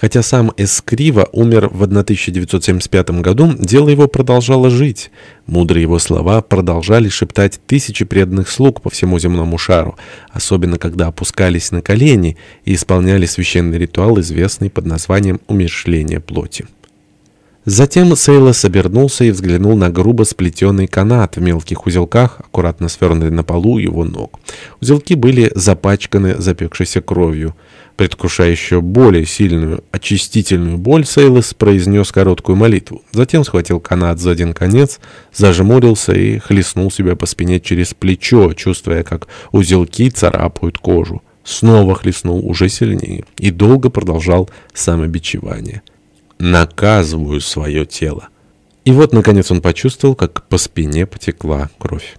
Хотя сам Эскрива умер в 1975 году, дело его продолжало жить. Мудрые его слова продолжали шептать тысячи преданных слуг по всему земному шару, особенно когда опускались на колени и исполняли священный ритуал, известный под названием «умершление плоти». Затем Сейлос обернулся и взглянул на грубо сплетенный канат в мелких узелках, аккуратно свернутый на полу его ног. Узелки были запачканы запекшейся кровью. Предвкушая еще более сильную очистительную боль, Сейлос произнес короткую молитву. Затем схватил канат за один конец, зажмурился и хлестнул себя по спине через плечо, чувствуя, как узелки царапают кожу. Снова хлестнул уже сильнее и долго продолжал самобичевание наказываю свое тело. И вот, наконец, он почувствовал, как по спине потекла кровь.